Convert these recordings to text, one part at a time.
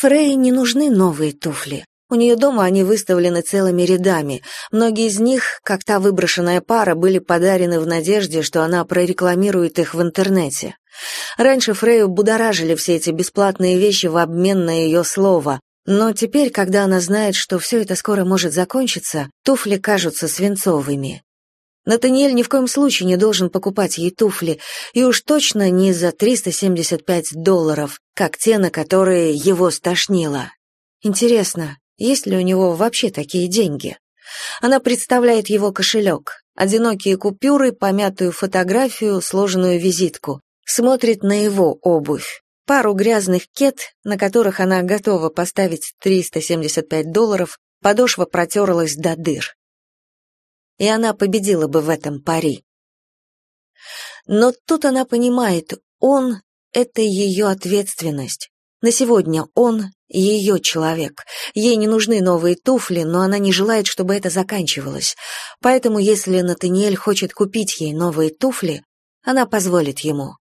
Фрей не нужны новые туфли. У нее дома они выставлены целыми рядами. Многие из них, как та выброшенная пара, были подарены в надежде, что она прорекламирует их в интернете. Раньше Фрею будоражили все эти бесплатные вещи в обмен на ее слово, но теперь, когда она знает, что все это скоро может закончиться, туфли кажутся свинцовыми. Натаниэль ни в коем случае не должен покупать ей туфли, и уж точно не за 375 долларов, как те, на которые его стошнило. Интересно, есть ли у него вообще такие деньги? Она представляет его кошелек, одинокие купюры, помятую фотографию, сложенную визитку, смотрит на его обувь, пару грязных кет, на которых она готова поставить 375 долларов, подошва протерлась до дыр. И она победила бы в этом пари. Но тут она понимает, он — это ее ответственность. На сегодня он ее человек. Ей не нужны новые туфли, но она не желает, чтобы это заканчивалось. Поэтому, если Натаниэль хочет купить ей новые туфли, она позволит ему.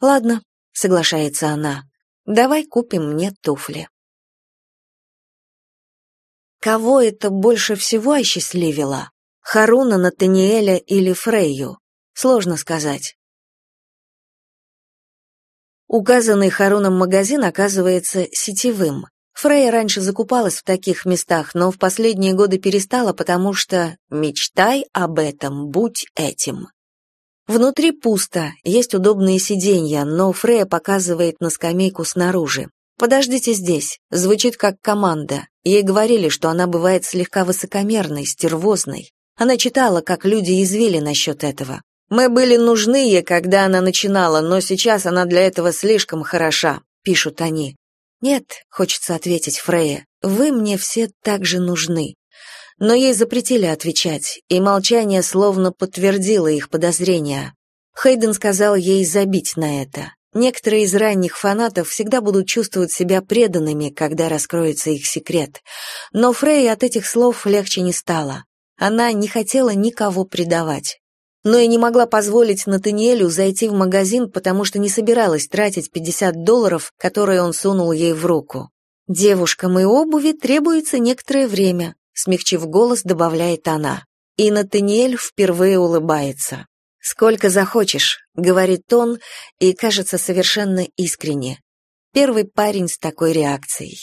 «Ладно», — соглашается она, — «давай купим мне туфли». Кого это больше всего осчастливило? Харуна, Натаниэля или Фрейю? Сложно сказать. Указанный Харуном магазин оказывается сетевым. Фрейя раньше закупалась в таких местах, но в последние годы перестала, потому что «мечтай об этом, будь этим». Внутри пусто, есть удобные сиденья, но Фрея показывает на скамейку снаружи. «Подождите здесь», звучит как команда. Ей говорили, что она бывает слегка высокомерной, стервозной. Она читала, как люди извили насчет этого. Мы были нужны ей, когда она начинала, но сейчас она для этого слишком хороша, пишут они. Нет, хочется ответить Фрея. Вы мне все так же нужны. Но ей запретили отвечать, и молчание словно подтвердило их подозрения. Хейден сказал ей забить на это. Некоторые из ранних фанатов всегда будут чувствовать себя преданными, когда раскроется их секрет. Но Фрей от этих слов легче не стало. Она не хотела никого предавать но и не могла позволить Натаниэлю зайти в магазин, потому что не собиралась тратить 50 долларов, которые он сунул ей в руку. «Девушкам и обуви требуется некоторое время», смягчив голос, добавляет она. И Натаниэль впервые улыбается. «Сколько захочешь», — говорит он, и кажется совершенно искренне. Первый парень с такой реакцией.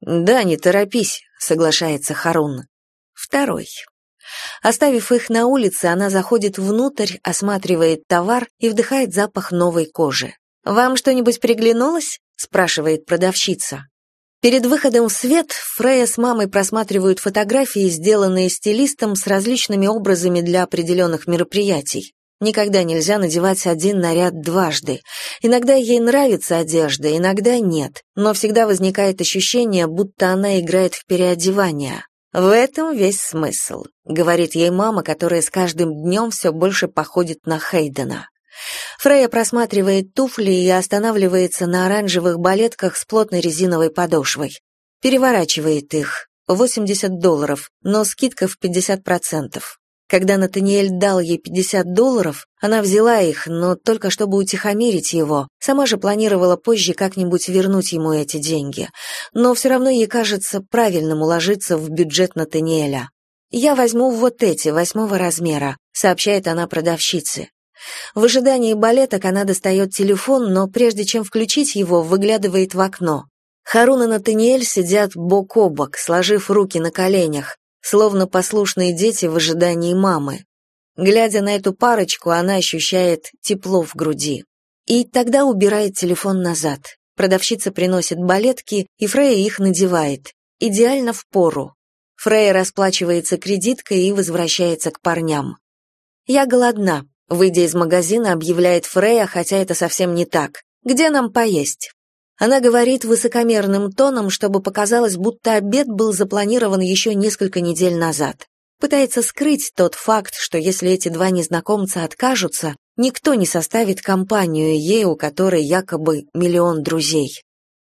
«Да, не торопись», — соглашается Харун. Второй. Оставив их на улице, она заходит внутрь, осматривает товар и вдыхает запах новой кожи. «Вам что-нибудь приглянулось?» — спрашивает продавщица. Перед выходом в свет Фрея с мамой просматривают фотографии, сделанные стилистом с различными образами для определенных мероприятий. Никогда нельзя надевать один наряд дважды. Иногда ей нравится одежда, иногда нет, но всегда возникает ощущение, будто она играет в переодевание. В этом весь смысл, говорит ей мама, которая с каждым днем все больше походит на Хейдена. Фрея просматривает туфли и останавливается на оранжевых балетках с плотной резиновой подошвой. Переворачивает их. 80 долларов, но скидка в 50%. Когда Натаниэль дал ей 50 долларов, она взяла их, но только чтобы утихомирить его. Сама же планировала позже как-нибудь вернуть ему эти деньги. Но все равно ей кажется правильным уложиться в бюджет Натаниэля. «Я возьму вот эти, восьмого размера», — сообщает она продавщице. В ожидании балеток она достает телефон, но прежде чем включить его, выглядывает в окно. Харун и Натаниэль сидят бок о бок, сложив руки на коленях словно послушные дети в ожидании мамы. Глядя на эту парочку, она ощущает тепло в груди. И тогда убирает телефон назад. Продавщица приносит балетки, и Фрея их надевает. Идеально в пору. Фрея расплачивается кредиткой и возвращается к парням. «Я голодна», — выйдя из магазина, объявляет Фрея, хотя это совсем не так. «Где нам поесть?» Она говорит высокомерным тоном, чтобы показалось, будто обед был запланирован еще несколько недель назад. Пытается скрыть тот факт, что если эти два незнакомца откажутся, никто не составит компанию ей, у которой якобы миллион друзей.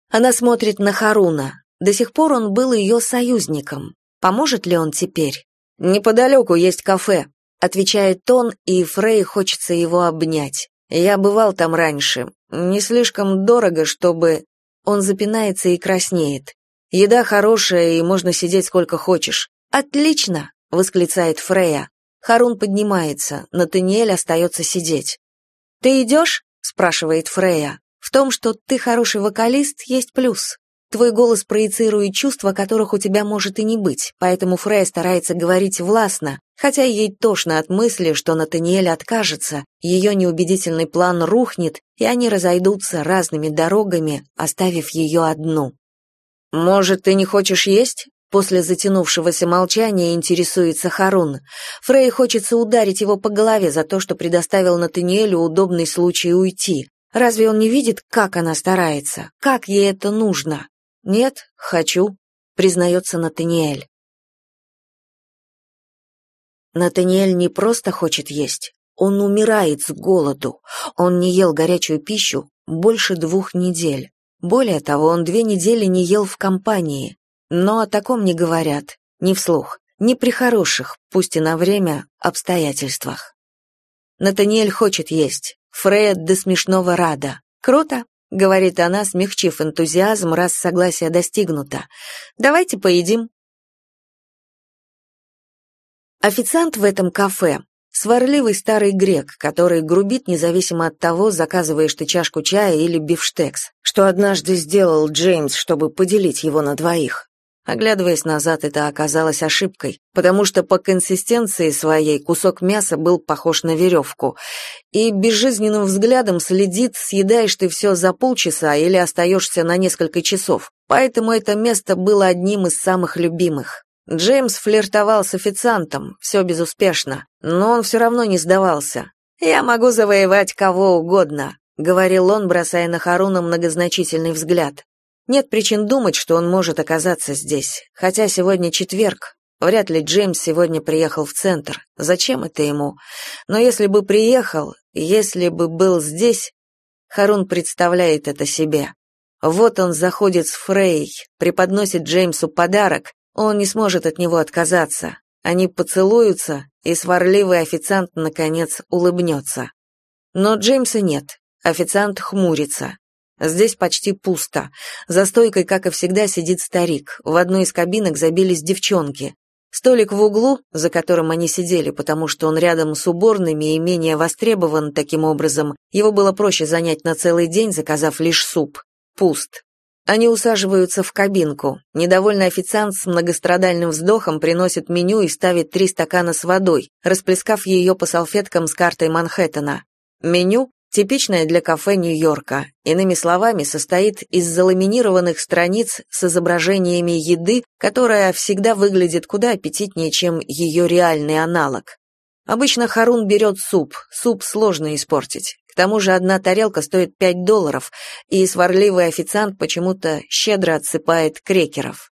Она смотрит на Харуна. До сих пор он был ее союзником. Поможет ли он теперь? «Неподалеку есть кафе», — отвечает он, и Фрей хочется его обнять. «Я бывал там раньше. Не слишком дорого, чтобы... Он запинается и краснеет. «Еда хорошая, и можно сидеть сколько хочешь». «Отлично!» — восклицает Фрея. Харун поднимается, Натаниэль остается сидеть. «Ты идешь?» — спрашивает Фрея. «В том, что ты хороший вокалист, есть плюс. Твой голос проецирует чувства, которых у тебя может и не быть, поэтому Фрея старается говорить властно, хотя ей тошно от мысли, что Натаниэль откажется, ее неубедительный план рухнет, и они разойдутся разными дорогами, оставив ее одну. «Может, ты не хочешь есть?» После затянувшегося молчания интересуется Харун. Фрей хочется ударить его по голове за то, что предоставил Натаниэлю удобный случай уйти. Разве он не видит, как она старается? Как ей это нужно? Нет, хочу, признается Натаниэль. Натаниэль не просто хочет есть, он умирает с голоду. Он не ел горячую пищу больше двух недель. Более того, он две недели не ел в компании. Но о таком не говорят, ни вслух, ни при хороших, пусть и на время, обстоятельствах. Натаниэль хочет есть. Фред до смешного рада. Круто, говорит она, смягчив энтузиазм, раз согласие достигнуто. Давайте поедим. Официант в этом кафе сварливый старый грек, который грубит независимо от того, заказываешь ты чашку чая или бифштекс, что однажды сделал Джеймс, чтобы поделить его на двоих. Оглядываясь назад, это оказалось ошибкой, потому что по консистенции своей кусок мяса был похож на веревку, и безжизненным взглядом следит, съедаешь ты все за полчаса или остаешься на несколько часов, поэтому это место было одним из самых любимых. Джеймс флиртовал с официантом, все безуспешно, но он все равно не сдавался. «Я могу завоевать кого угодно», — говорил он, бросая на Харуна многозначительный взгляд. Нет причин думать, что он может оказаться здесь, хотя сегодня четверг. Вряд ли Джеймс сегодня приехал в центр. Зачем это ему? Но если бы приехал, если бы был здесь, Харун представляет это себе. Вот он заходит с Фрей, преподносит Джеймсу подарок, он не сможет от него отказаться. Они поцелуются, и сварливый официант, наконец, улыбнется. Но Джеймса нет. Официант хмурится. Здесь почти пусто. За стойкой, как и всегда, сидит старик. В одной из кабинок забились девчонки. Столик в углу, за которым они сидели, потому что он рядом с уборными и менее востребован таким образом, его было проще занять на целый день, заказав лишь суп. Пуст. Они усаживаются в кабинку. Недовольный официант с многострадальным вздохом приносит меню и ставит три стакана с водой, расплескав ее по салфеткам с картой Манхэттена. Меню типичное для кафе Нью-Йорка, иными словами, состоит из заламинированных страниц с изображениями еды, которая всегда выглядит куда аппетитнее, чем ее реальный аналог. Обычно Харун берет суп, суп сложно испортить тому же одна тарелка стоит 5 долларов, и сварливый официант почему-то щедро отсыпает крекеров.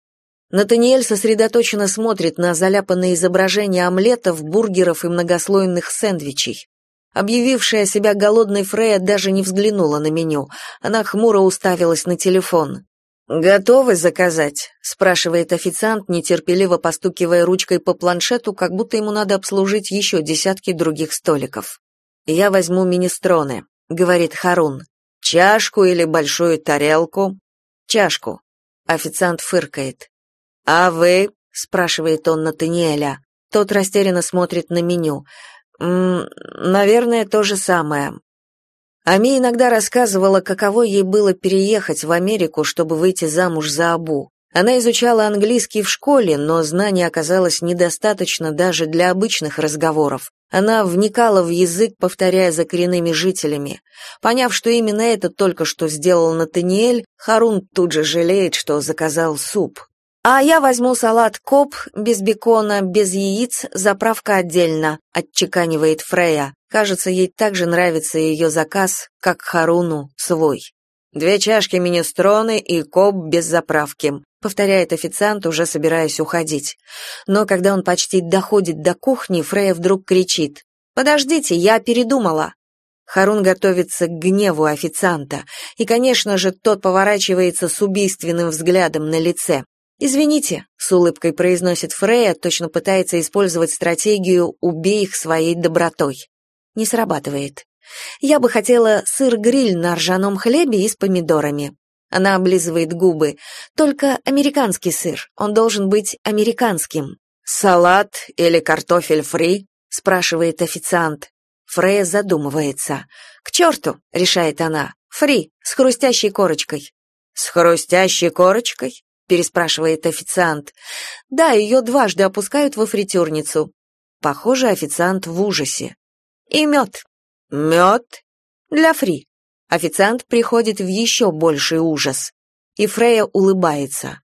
Натаниэль сосредоточенно смотрит на заляпанные изображения омлетов, бургеров и многослойных сэндвичей. Объявившая себя голодной Фрея даже не взглянула на меню. Она хмуро уставилась на телефон. «Готовы заказать?» — спрашивает официант, нетерпеливо постукивая ручкой по планшету, как будто ему надо обслужить еще десятки других столиков. «Я возьму министроны», — говорит Харун. «Чашку или большую тарелку?» «Чашку». Официант фыркает. «А вы?» — спрашивает он Натаниэля. Тот растерянно смотрит на меню. «М -м, «Наверное, то же самое». Ами иногда рассказывала, каково ей было переехать в Америку, чтобы выйти замуж за Абу. Она изучала английский в школе, но знаний оказалось недостаточно даже для обычных разговоров. Она вникала в язык, повторяя за коренными жителями. Поняв, что именно это только что сделал Натаниэль, Харун тут же жалеет, что заказал суп. «А я возьму салат коп, без бекона, без яиц, заправка отдельно», — отчеканивает Фрея. Кажется, ей так же нравится ее заказ, как Харуну свой. «Две чашки министроны и коп без заправки», повторяет официант, уже собираясь уходить. Но когда он почти доходит до кухни, Фрея вдруг кричит: "Подождите, я передумала". Харун готовится к гневу официанта, и, конечно же, тот поворачивается с убийственным взглядом на лице. «Извините», — с улыбкой произносит Фрея, точно пытается использовать стратегию «убей их своей добротой». Не срабатывает. «Я бы хотела сыр-гриль на ржаном хлебе и с помидорами». Она облизывает губы. «Только американский сыр. Он должен быть американским». «Салат или картофель фри?» — спрашивает официант. Фрея задумывается. «К черту!» — решает она. «Фри, с хрустящей корочкой». «С хрустящей корочкой?» — переспрашивает официант. «Да, ее дважды опускают во фритюрницу». Похоже, официант в ужасе. «И мед». «Мед?» «Для фри». Официант приходит в еще больший ужас. И Фрея улыбается.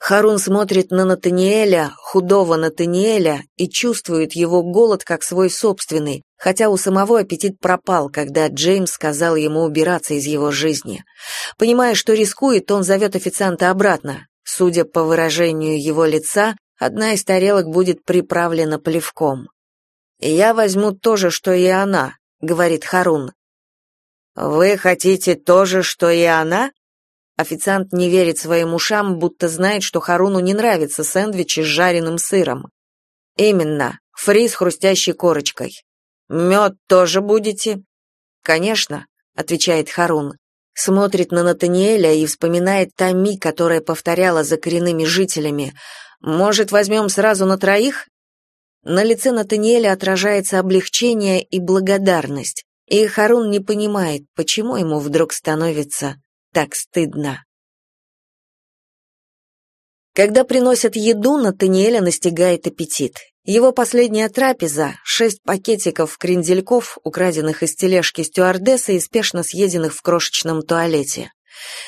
Харун смотрит на Натаниэля, худого Натаниэля, и чувствует его голод как свой собственный, хотя у самого аппетит пропал, когда Джеймс сказал ему убираться из его жизни. Понимая, что рискует, он зовет официанта обратно. Судя по выражению его лица, одна из тарелок будет приправлена плевком. «Я возьму то же, что и она», — говорит Харун. «Вы хотите то же, что и она?» Официант не верит своим ушам, будто знает, что Харуну не нравятся сэндвичи с жареным сыром. «Именно, фри с хрустящей корочкой. Мед тоже будете?» «Конечно», — отвечает Харун. Смотрит на Натаниэля и вспоминает Тами, которая повторяла за коренными жителями. «Может, возьмем сразу на троих?» На лице Натаниэля отражается облегчение и благодарность, и Харун не понимает, почему ему вдруг становится так стыдно. Когда приносят еду, Натаниэля настигает аппетит. Его последняя трапеза — шесть пакетиков крендельков, украденных из тележки стюардессы и спешно съеденных в крошечном туалете.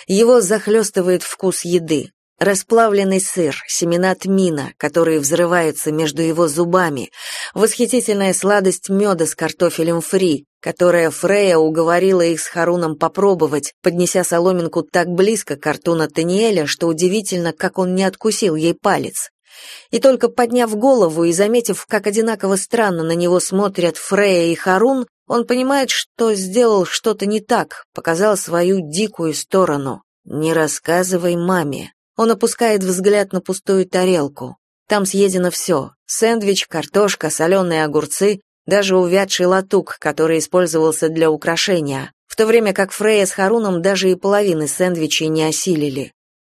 Его захлестывает вкус еды. Расплавленный сыр, семена тмина, которые взрываются между его зубами, восхитительная сладость меда с картофелем фри, которая Фрея уговорила их с Харуном попробовать, поднеся соломинку так близко к рту Натаниэля, что удивительно, как он не откусил ей палец. И только подняв голову и заметив, как одинаково странно на него смотрят Фрея и Харун, он понимает, что сделал что-то не так, показал свою дикую сторону. «Не рассказывай маме». Он опускает взгляд на пустую тарелку. Там съедено все — сэндвич, картошка, соленые огурцы, даже увядший латук, который использовался для украшения, в то время как Фрея с Харуном даже и половины сэндвичей не осилили.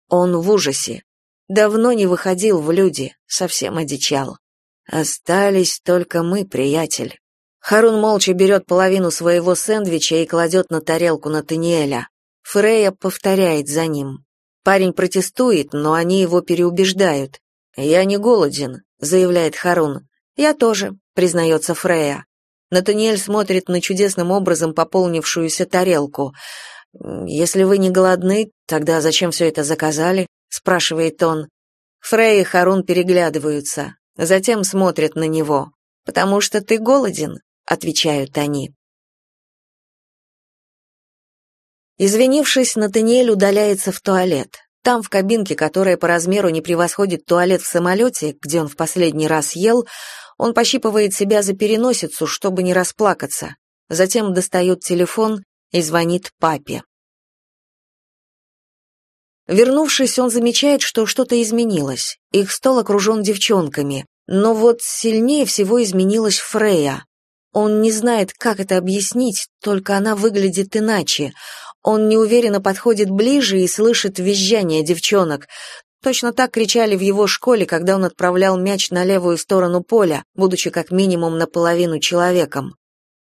Он в ужасе. Давно не выходил в люди, совсем одичал. Остались только мы, приятель. Харун молча берет половину своего сэндвича и кладет на тарелку Натаниэля. Фрея повторяет за ним. Парень протестует, но они его переубеждают. «Я не голоден», — заявляет Харун. «Я тоже», признается Фрея. Натаниэль смотрит на чудесным образом пополнившуюся тарелку. «Если вы не голодны, тогда зачем все это заказали?» — спрашивает он. Фрей и Харун переглядываются, затем смотрят на него. «Потому что ты голоден», — отвечают они. Извинившись, Натаниэль удаляется в туалет. Там, в кабинке, которая по размеру не превосходит туалет в самолете, где он в последний раз ел, он пощипывает себя за переносицу, чтобы не расплакаться. Затем достает телефон и звонит папе. Вернувшись, он замечает, что что-то изменилось. Их стол окружен девчонками. Но вот сильнее всего изменилась Фрея. Он не знает, как это объяснить, только она выглядит иначе. Он неуверенно подходит ближе и слышит визжание девчонок. Точно так кричали в его школе, когда он отправлял мяч на левую сторону поля, будучи как минимум наполовину человеком.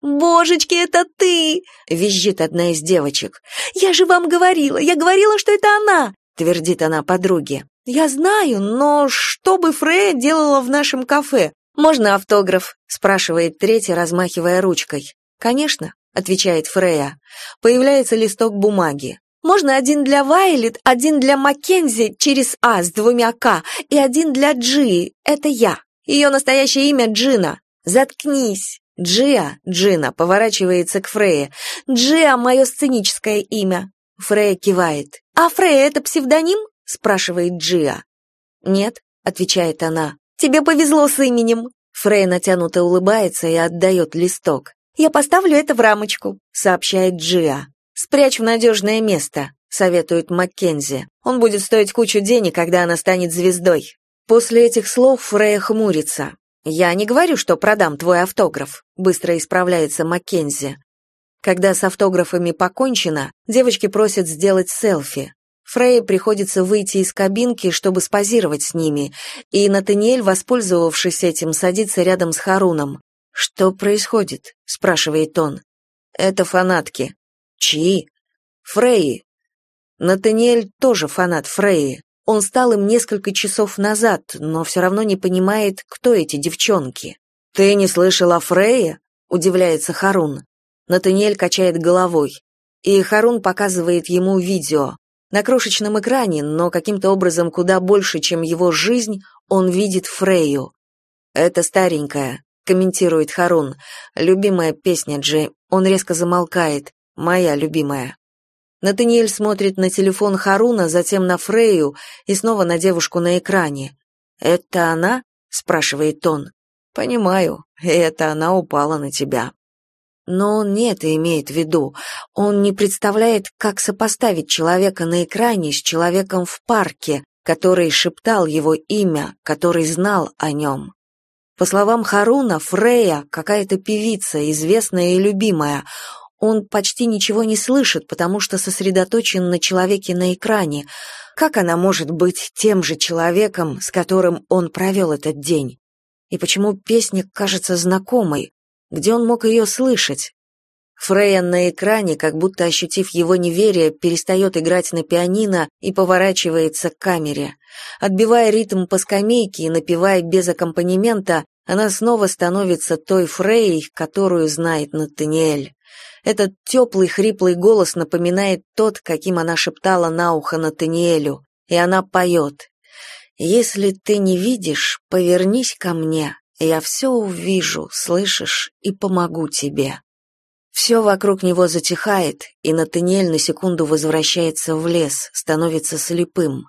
«Божечки, это ты!» — визжит одна из девочек. «Я же вам говорила, я говорила, что это она!» — твердит она подруге. «Я знаю, но что бы Фрея делала в нашем кафе? Можно автограф?» — спрашивает третья, размахивая ручкой. «Конечно», — отвечает Фрея. Появляется листок бумаги. «Можно один для Вайлет, один для Маккензи через А с двумя К и один для Джи. Это я. Ее настоящее имя Джина. Заткнись». Джиа, Джина, поворачивается к Фрейе. «Джиа — мое сценическое имя». Фрея кивает. «А Фрея — это псевдоним?» — спрашивает Джиа. «Нет», — отвечает она. «Тебе повезло с именем». Фрея натянуто улыбается и отдает листок. «Я поставлю это в рамочку», — сообщает Джиа. «Спрячь в надежное место», — советует Маккензи. «Он будет стоить кучу денег, когда она станет звездой». После этих слов Фрея хмурится. «Я не говорю, что продам твой автограф», — быстро исправляется Маккензи. Когда с автографами покончено, девочки просят сделать селфи. Фрей приходится выйти из кабинки, чтобы спозировать с ними, и Натаниэль, воспользовавшись этим, садится рядом с Харуном. «Что происходит?» — спрашивает он. «Это фанатки». «Чьи?» «Фреи». Натаниэль тоже фанат Фреи. Он стал им несколько часов назад, но все равно не понимает, кто эти девчонки. «Ты не слышал о Фрейе?» — удивляется Харун. Натаниэль качает головой. И Харун показывает ему видео. На крошечном экране, но каким-то образом куда больше, чем его жизнь, он видит Фрейю. «Это старенькая», — комментирует Харун. «Любимая песня Джей». Он резко замолкает. «Моя любимая». Натаниэль смотрит на телефон Харуна, затем на Фрейю и снова на девушку на экране. «Это она?» — спрашивает он. «Понимаю, это она упала на тебя». Но он не это имеет в виду. Он не представляет, как сопоставить человека на экране с человеком в парке, который шептал его имя, который знал о нем. По словам Харуна, Фрея какая-то певица, известная и любимая. Он почти ничего не слышит, потому что сосредоточен на человеке на экране. Как она может быть тем же человеком, с которым он провел этот день? И почему песня кажется знакомой? Где он мог ее слышать? Фрейя на экране, как будто ощутив его неверие, перестает играть на пианино и поворачивается к камере. Отбивая ритм по скамейке и напевая без аккомпанемента, она снова становится той Фрейей, которую знает Натаниэль. Этот теплый хриплый голос напоминает тот, каким она шептала на ухо Натаниэлю, и она поет. «Если ты не видишь, повернись ко мне, я все увижу, слышишь, и помогу тебе. Все вокруг него затихает, и Натаниэль на секунду возвращается в лес, становится слепым.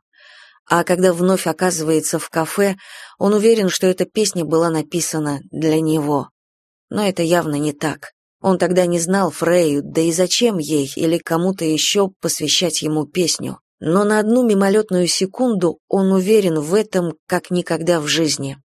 А когда вновь оказывается в кафе, он уверен, что эта песня была написана для него. Но это явно не так. Он тогда не знал Фрею, да и зачем ей или кому-то еще посвящать ему песню. Но на одну мимолетную секунду он уверен в этом, как никогда в жизни.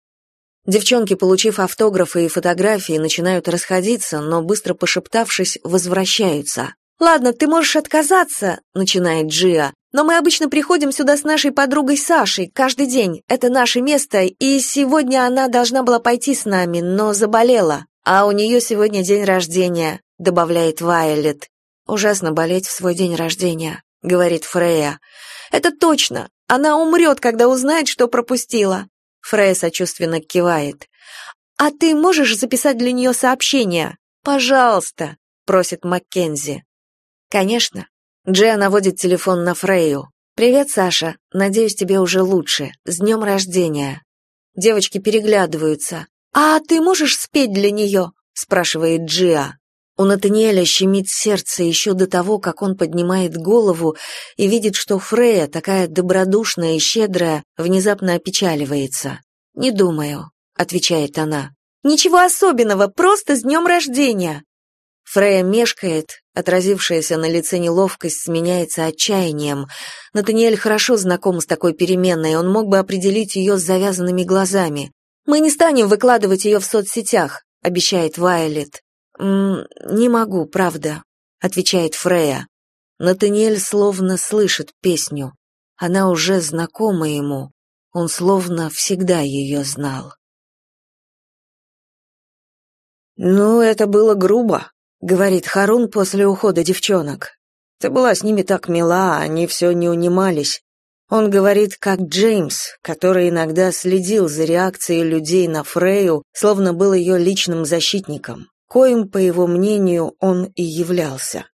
Девчонки, получив автографы и фотографии, начинают расходиться, но быстро пошептавшись, возвращаются. «Ладно, ты можешь отказаться», — начинает Джиа, «но мы обычно приходим сюда с нашей подругой Сашей каждый день. Это наше место, и сегодня она должна была пойти с нами, но заболела. А у нее сегодня день рождения», — добавляет Вайолет. «Ужасно болеть в свой день рождения», — говорит Фрея. «Это точно. Она умрет, когда узнает, что пропустила». Фрей сочувственно кивает. «А ты можешь записать для нее сообщение? Пожалуйста», — просит Маккензи. «Конечно». Джия наводит телефон на Фрейю. «Привет, Саша. Надеюсь, тебе уже лучше. С днем рождения». Девочки переглядываются. «А ты можешь спеть для нее?» — спрашивает Джиа. У Натаниэля щемит сердце еще до того, как он поднимает голову и видит, что Фрея, такая добродушная и щедрая, внезапно опечаливается. «Не думаю», — отвечает она. «Ничего особенного, просто с днем рождения!» Фрея мешкает, отразившаяся на лице неловкость сменяется отчаянием. Натаниэль хорошо знаком с такой переменной, он мог бы определить ее с завязанными глазами. «Мы не станем выкладывать ее в соцсетях», — обещает Вайолет. «М «Не могу, правда», — отвечает Фрея. Натаниэль словно слышит песню. Она уже знакома ему. Он словно всегда ее знал. «Ну, это было грубо», — говорит Харун после ухода девчонок. «Ты была с ними так мила, они все не унимались. Он говорит, как Джеймс, который иногда следил за реакцией людей на Фрею, словно был ее личным защитником коим, по его мнению, он и являлся.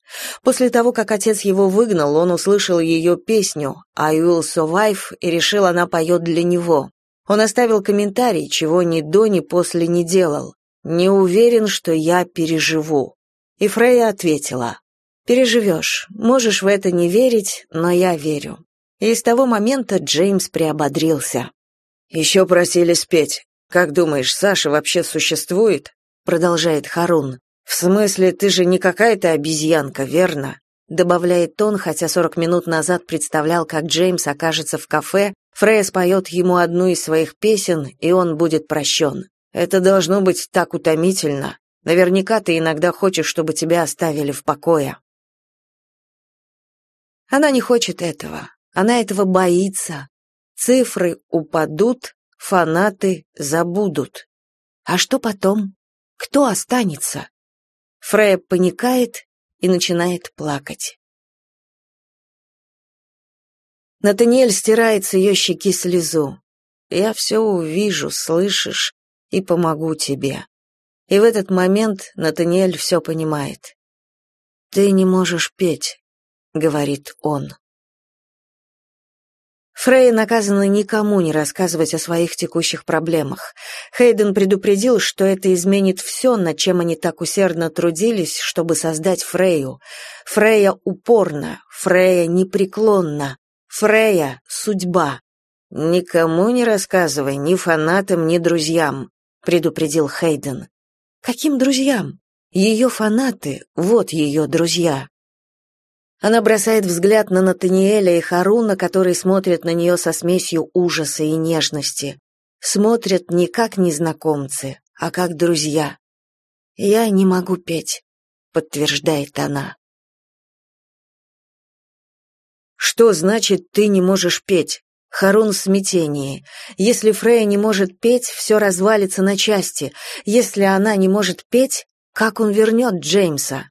После того, как отец его выгнал, он услышал ее песню «I will survive» и решил, она поет для него. Он оставил комментарий, чего ни до, ни после не делал. «Не уверен, что я переживу». И Фрейя ответила, «Переживешь, можешь в это не верить, но я верю». И с того момента Джеймс приободрился. «Еще просили спеть. Как думаешь, Саша вообще существует?» Продолжает Харун. В смысле, ты же не какая-то обезьянка, верно? добавляет он, хотя сорок минут назад представлял, как Джеймс окажется в кафе, Фрея споет ему одну из своих песен, и он будет прощен. Это должно быть так утомительно. Наверняка ты иногда хочешь, чтобы тебя оставили в покое. Она не хочет этого. Она этого боится. Цифры упадут, фанаты забудут. А что потом? Кто останется? Фрея паникает и начинает плакать. Натаниэль стирает с ее щеки слезу. «Я все увижу, слышишь, и помогу тебе». И в этот момент Натаниэль все понимает. «Ты не можешь петь», — говорит он. Фрей наказана никому не рассказывать о своих текущих проблемах. Хейден предупредил, что это изменит все, над чем они так усердно трудились, чтобы создать Фрейю. Фрейя упорна, Фрейя непреклонна, Фрейя — судьба. Никому не рассказывай, ни фанатам, ни друзьям, предупредил Хейден. Каким друзьям? Ее фанаты, вот ее друзья. Она бросает взгляд на Натаниэля и Харуна, которые смотрят на нее со смесью ужаса и нежности. Смотрят не как незнакомцы, а как друзья. «Я не могу петь», — подтверждает она. «Что значит, ты не можешь петь?» Харун в смятении. Если Фрея не может петь, все развалится на части. Если она не может петь, как он вернет Джеймса?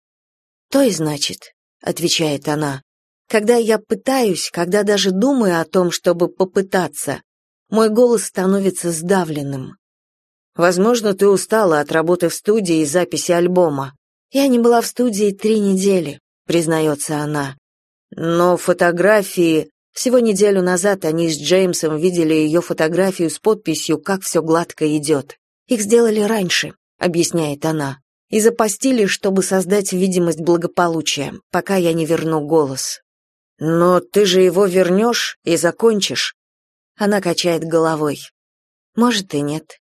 То и значит. — отвечает она. «Когда я пытаюсь, когда даже думаю о том, чтобы попытаться, мой голос становится сдавленным. Возможно, ты устала от работы в студии и записи альбома. Я не была в студии три недели», — признается она. Но фотографии... Всего неделю назад они с Джеймсом видели ее фотографию с подписью «Как все гладко идет». «Их сделали раньше», — объясняет она и запастили, чтобы создать видимость благополучия, пока я не верну голос. Но ты же его вернешь и закончишь. Она качает головой. Может и нет.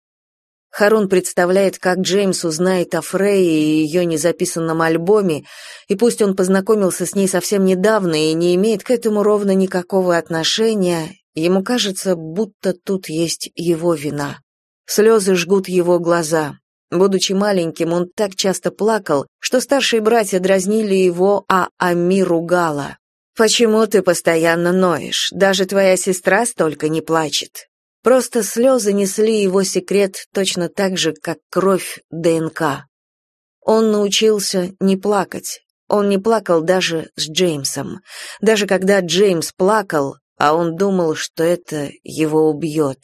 Харун представляет, как Джеймс узнает о Фрейе и ее незаписанном альбоме, и пусть он познакомился с ней совсем недавно и не имеет к этому ровно никакого отношения, ему кажется, будто тут есть его вина. Слезы жгут его глаза. Будучи маленьким, он так часто плакал, что старшие братья дразнили его, а Ами ругала. «Почему ты постоянно ноешь? Даже твоя сестра столько не плачет». Просто слезы несли его секрет точно так же, как кровь ДНК. Он научился не плакать. Он не плакал даже с Джеймсом. Даже когда Джеймс плакал, а он думал, что это его убьет.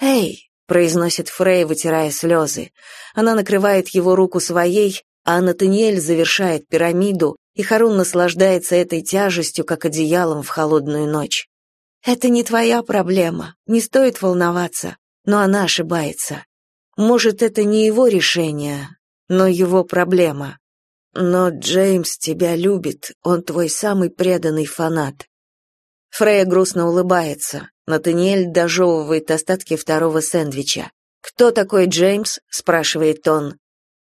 «Эй, произносит Фрей, вытирая слезы. Она накрывает его руку своей, а Натаниэль завершает пирамиду, и Харун наслаждается этой тяжестью, как одеялом в холодную ночь. Это не твоя проблема, не стоит волноваться, но она ошибается. Может, это не его решение, но его проблема. Но Джеймс тебя любит, он твой самый преданный фанат. Фрея грустно улыбается. Натаниэль дожевывает остатки второго сэндвича. «Кто такой Джеймс?» — спрашивает он.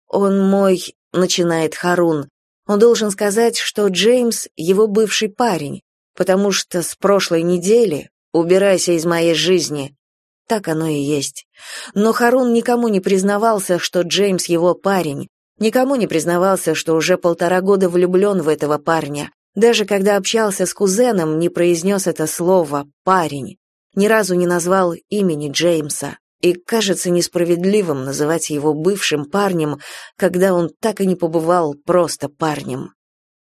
«Он мой...» — начинает Харун. Он должен сказать, что Джеймс — его бывший парень, потому что с прошлой недели «убирайся из моей жизни». Так оно и есть. Но Харун никому не признавался, что Джеймс его парень, никому не признавался, что уже полтора года влюблен в этого парня. Даже когда общался с кузеном, не произнес это слово «парень» ни разу не назвал имени Джеймса, и кажется несправедливым называть его бывшим парнем, когда он так и не побывал просто парнем.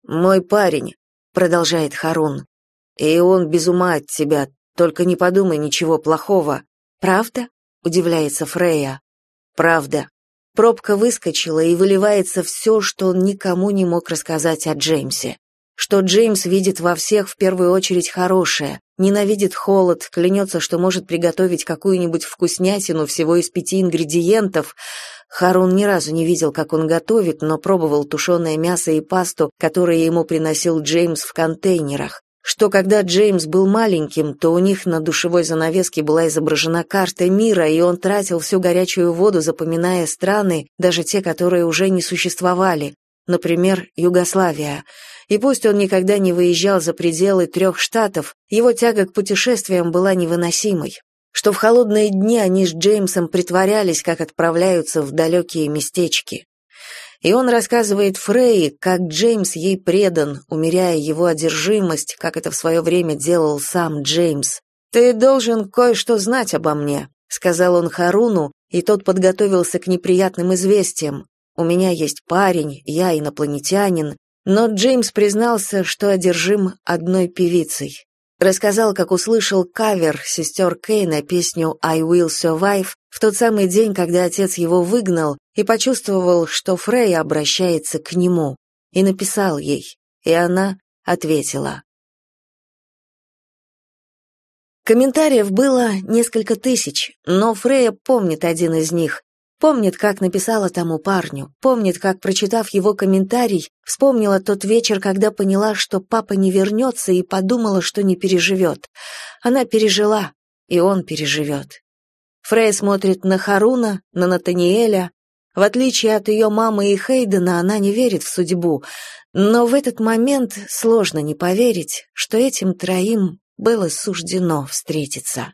«Мой парень», — продолжает Харун, — «и он без ума от тебя, только не подумай ничего плохого». «Правда?» — удивляется Фрея. «Правда». Пробка выскочила, и выливается все, что он никому не мог рассказать о Джеймсе что Джеймс видит во всех в первую очередь хорошее, ненавидит холод, клянется, что может приготовить какую-нибудь вкуснятину всего из пяти ингредиентов. Харун ни разу не видел, как он готовит, но пробовал тушеное мясо и пасту, которые ему приносил Джеймс в контейнерах. Что когда Джеймс был маленьким, то у них на душевой занавеске была изображена карта мира, и он тратил всю горячую воду, запоминая страны, даже те, которые уже не существовали, например, Югославия – и пусть он никогда не выезжал за пределы трех штатов, его тяга к путешествиям была невыносимой. Что в холодные дни они с Джеймсом притворялись, как отправляются в далекие местечки. И он рассказывает Фрей, как Джеймс ей предан, умеряя его одержимость, как это в свое время делал сам Джеймс. «Ты должен кое-что знать обо мне», — сказал он Харуну, и тот подготовился к неприятным известиям. «У меня есть парень, я инопланетянин, но Джеймс признался, что одержим одной певицей. Рассказал, как услышал кавер сестер Кей на песню «I Will Survive» в тот самый день, когда отец его выгнал, и почувствовал, что Фрей обращается к нему, и написал ей, и она ответила. Комментариев было несколько тысяч, но Фрея помнит один из них, Помнит, как написала тому парню, помнит, как, прочитав его комментарий, вспомнила тот вечер, когда поняла, что папа не вернется, и подумала, что не переживет. Она пережила, и он переживет. Фрей смотрит на Харуна, на Натаниэля. В отличие от ее мамы и Хейдена, она не верит в судьбу, но в этот момент сложно не поверить, что этим троим было суждено встретиться.